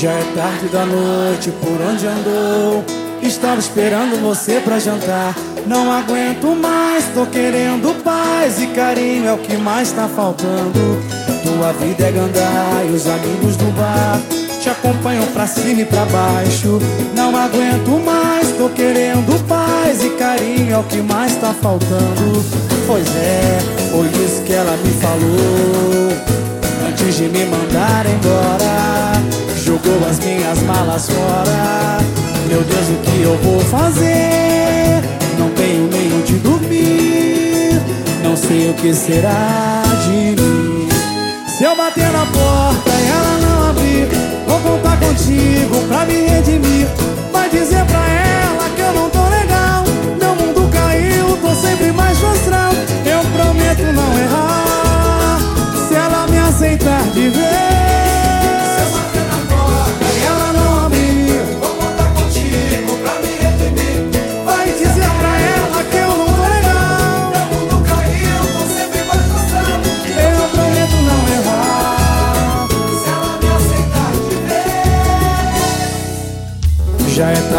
Já é tarde da noite, por onde andou? Estava esperando você pra jantar. Não aguento mais, tô querendo paz e carinho é o que mais tá faltando. Tua vida é gandá e os amigos do bar te acompanham pra cima e pra baixo. Não aguento mais, tô querendo paz e carinho é o que mais tá faltando. Pois é, foi isso que ela me falou antes de me mandar embora. Jogou as minhas malas fora. Meu Deus, o que eu vou fazer? Não tenho nem onde dormir. Não sei o que será de mim. Se eu bater na porta e ela não abrir, vou contar contigo pra me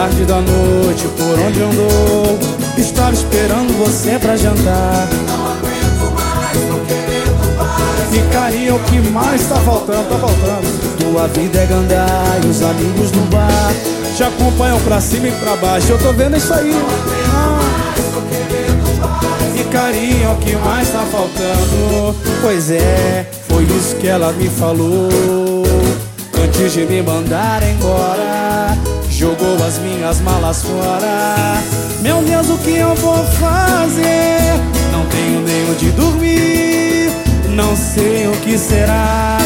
tarde da noite, por onde andou? Estava esperando você pra jantar. Não aguento mais, tô querendo paz. E carinho é o que mais tá faltando, tá faltando. Tua vida é gandá e os amigos do bar te acompanham pra cima e pra baixo. Eu tô vendo isso aí. Carinho é o que mais tá faltando. Pois é, foi isso que ela me falou. Antes de me mandar embora. Jogou as minhas malas fora Meu Deus, o que eu vou fazer? Não tenho nem onde dormir Não sei o que será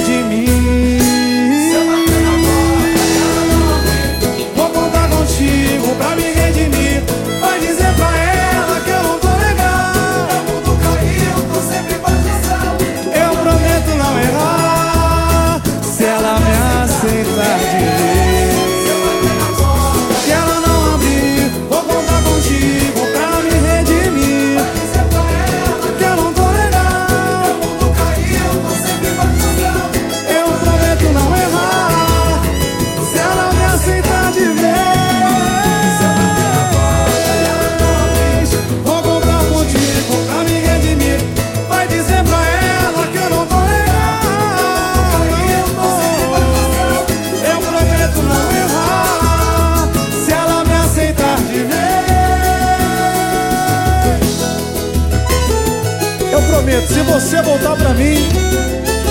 se você voltar pra mim,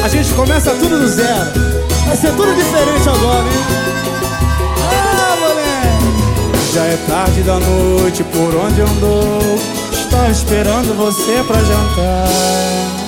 a gente começa tudo do zero. Vai ser tudo diferente agora, hein? Ah, moleque! Já é tarde da noite, por onde andou? Estava esperando você pra jantar.